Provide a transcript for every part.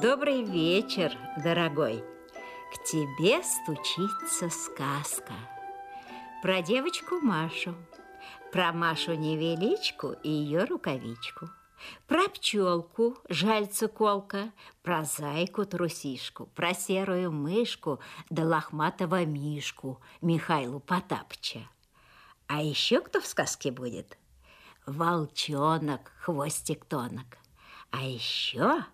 Добрый вечер, дорогой. К тебе стучится сказка про девочку Машу, про Машу-невеличку и ее рукавичку, про пчелку, жальца колка, про зайку-трусишку, про серую мышку да лохматого мишку Михайлу Потапыча. А еще кто в сказке будет? Волчонок, хвостик-тонок. А еще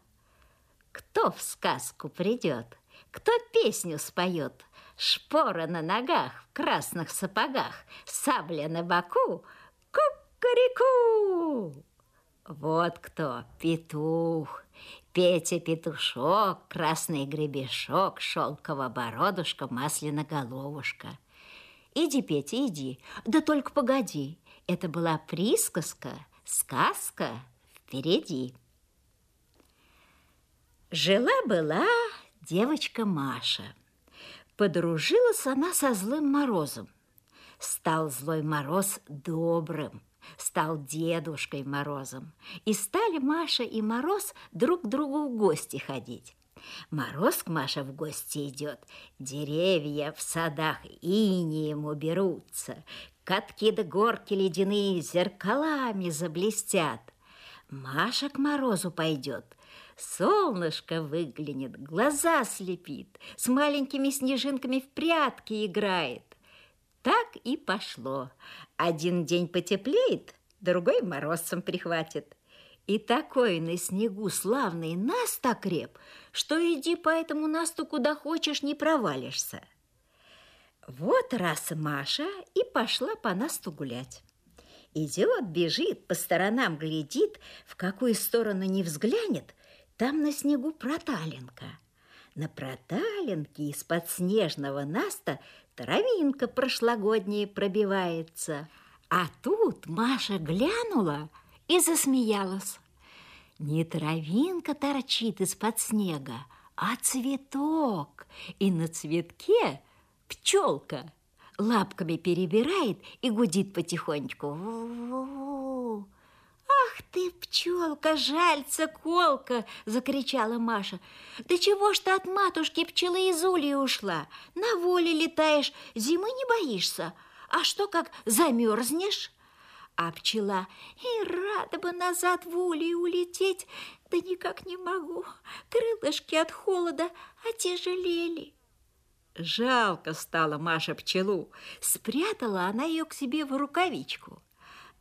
кто в сказку придет? Кто песню споет? Шпора на ногах, в красных сапогах, сабля на боку, кукареку! Вот кто, петух, Петя-петушок, красный гребешок, шелково бородушка, масляно головушка. Иди, Петя, иди, да только погоди, это была присказка, сказка впереди. Жила-была девочка Маша. Подружилась она со злым морозом. Стал злой мороз добрым, стал дедушкой Морозом. И стали Маша и Мороз друг к другу в гости ходить. Мороз к Маше в гости идет, деревья в садах инеем уберутся, катки да горки ледяные зеркалами заблестят. Маша к Морозу пойдет, Солнышко выглянет, глаза слепит, с маленькими снежинками в прятки играет. Так и пошло. Один день потеплеет, другой морозцем прихватит. И такой на снегу славный наст окреп, что иди по этому насту куда хочешь, не провалишься. Вот раз Маша и пошла по насту гулять. Идет, бежит, по сторонам глядит, в какую сторону не взглянет – там на снегу проталинка. На проталинке из-под снежного наста травинка прошлогодняя пробивается. А тут Маша глянула и засмеялась. Не травинка торчит из-под снега, а цветок. И на цветке пчелка лапками перебирает и гудит потихонечку. «Ах ты, пчелка, жальца, колка!» – закричала Маша. «Да чего ж ты от матушки пчелы из улья ушла? На воле летаешь, зимы не боишься. А что, как замерзнешь?» А пчела и рада бы назад в улей улететь, да никак не могу. Крылышки от холода отяжелели. Жалко стало Маша пчелу. Спрятала она ее к себе в рукавичку.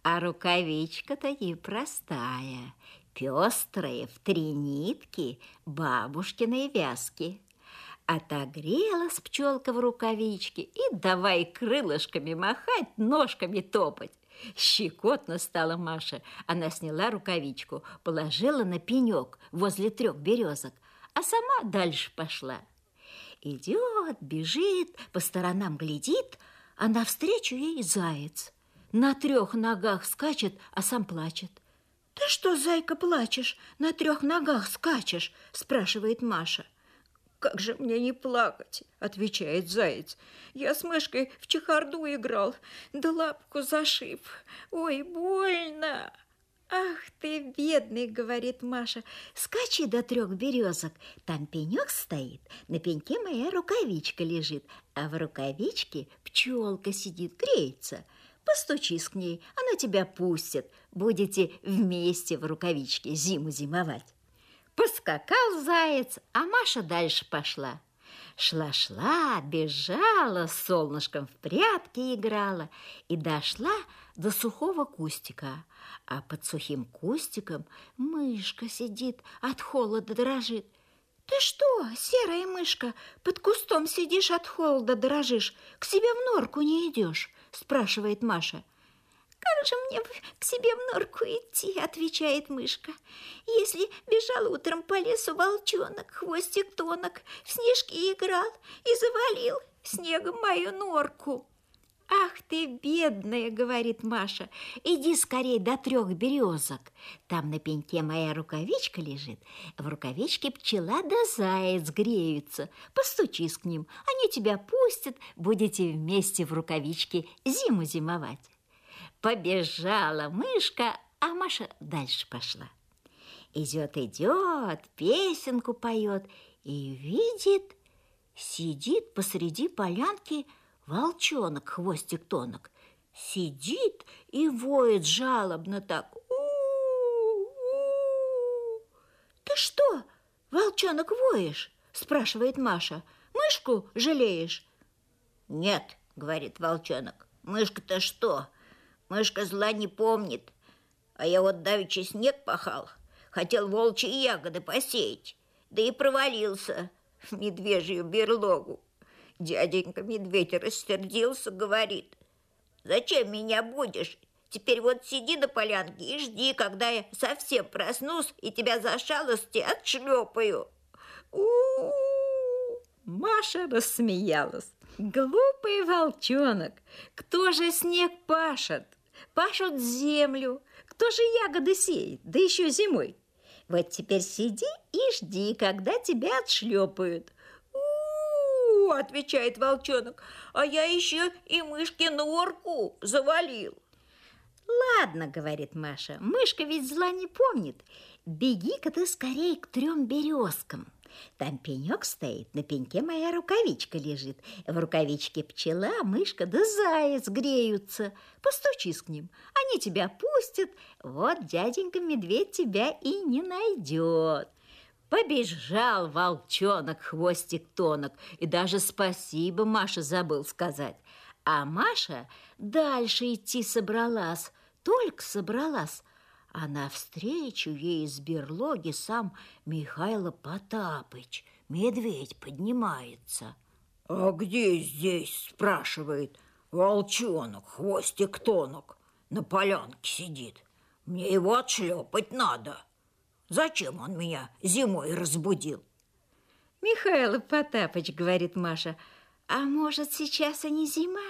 А рукавичка-то и простая, пестрая, в три нитки, бабушкиной вязки. Отогрелась пчелка в рукавичке и давай крылышками махать, ножками топать. Щекотно стала Маша. Она сняла рукавичку, положила на пенек возле трех березок, а сама дальше пошла. Идет, бежит, по сторонам глядит, а навстречу ей заяц на трех ногах скачет, а сам плачет. «Ты что, зайка, плачешь? На трех ногах скачешь?» – спрашивает Маша. «Как же мне не плакать?» – отвечает заяц. «Я с мышкой в чехарду играл, да лапку зашиб. Ой, больно!» «Ах ты, бедный!» – говорит Маша. «Скачи до трех березок. Там пенек стоит, на пеньке моя рукавичка лежит, а в рукавичке пчелка сидит, греется». Постучись к ней, она тебя пустит. Будете вместе в рукавичке зиму зимовать. Поскакал заяц, а Маша дальше пошла. Шла-шла, бежала, с солнышком в прятки играла и дошла до сухого кустика. А под сухим кустиком мышка сидит, от холода дрожит. «Ты что, серая мышка, под кустом сидишь, от холода дрожишь, к себе в норку не идешь?» Спрашивает Маша. «Как же мне к себе в норку идти?» – отвечает мышка. «Если бежал утром по лесу волчонок, хвостик тонок, в снежки играл и завалил снегом мою норку». «Ах ты, бедная!» — говорит Маша. «Иди скорей до трех березок. Там на пеньке моя рукавичка лежит. В рукавичке пчела да заяц греются. Постучись к ним, они тебя пустят. Будете вместе в рукавичке зиму зимовать». Побежала мышка, а Маша дальше пошла. Идет, идет, песенку поет и видит, сидит посреди полянки волчонок, хвостик тонок. Сидит и воет жалобно так. Ты что, волчонок, воешь? Спрашивает Маша. Мышку жалеешь? Нет, говорит волчонок. Мышка-то что? Мышка зла не помнит. А я вот давеча снег пахал. Хотел волчьи ягоды посеять. Да и провалился в медвежью берлогу. Дяденька медведь рассердился, говорит. Зачем меня будешь? Теперь вот сиди на полянке и жди, когда я совсем проснусь и тебя за шалости отшлепаю. У-у-у! Маша рассмеялась. Глупый волчонок, кто же снег пашет? Пашут землю, кто же ягоды сеет, да еще зимой. Вот теперь сиди и жди, когда тебя отшлепают. Отвечает волчонок, а я еще и мышки норку завалил. Ладно, говорит Маша, мышка ведь зла не помнит. Беги-ка ты скорее к трем березкам. Там пенек стоит, на пеньке моя рукавичка лежит. В рукавичке пчела, мышка да заяц греются. Постучись к ним, они тебя пустят. Вот дяденька-медведь тебя и не найдет. Побежал волчонок, хвостик тонок, и даже спасибо Маша забыл сказать. А Маша дальше идти собралась, только собралась, а навстречу ей из берлоги сам Михайло Потапыч, медведь, поднимается. «А где здесь?» – спрашивает. «Волчонок, хвостик тонок, на полянке сидит. Мне его отшлепать надо. Зачем он меня зимой разбудил?» «Михайло Потапыч, — говорит Маша, — а может, сейчас и не зима?»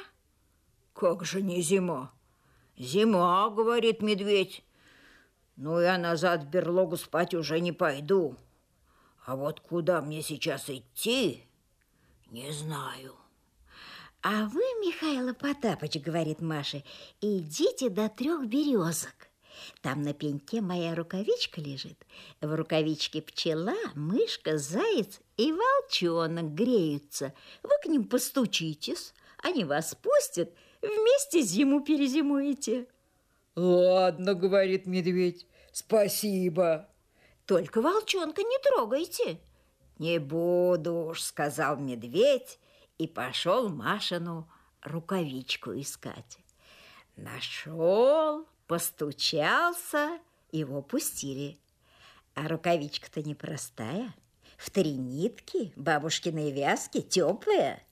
«Как же не зима?» «Зима, — говорит медведь, ну, я назад в берлогу спать уже не пойду. А вот куда мне сейчас идти, не знаю. А вы, Михаил Потапыч, говорит Маша, идите до трех березок. Там на пеньке моя рукавичка лежит. В рукавичке пчела, мышка, заяц и волчонок греются. Вы к ним постучитесь, они вас пустят, вместе зиму перезимуете. «Ладно, — говорит медведь, — спасибо». «Только волчонка не трогайте». «Не буду уж», — сказал медведь и пошел Машину рукавичку искать. Нашел, постучался, его пустили. А рукавичка-то непростая, в три нитки, бабушкиной вязки, теплая.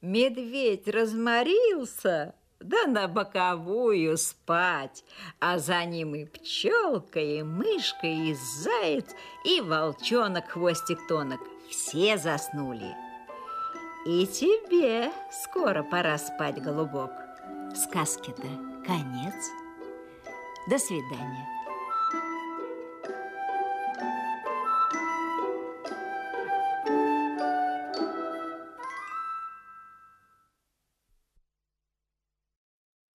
Медведь разморился, да на боковую спать, а за ним и пчелка, и мышка, и заяц, и волчонок хвостик тонок. Все заснули. И тебе скоро пора спать, голубок. Сказки-то конец. До свидания.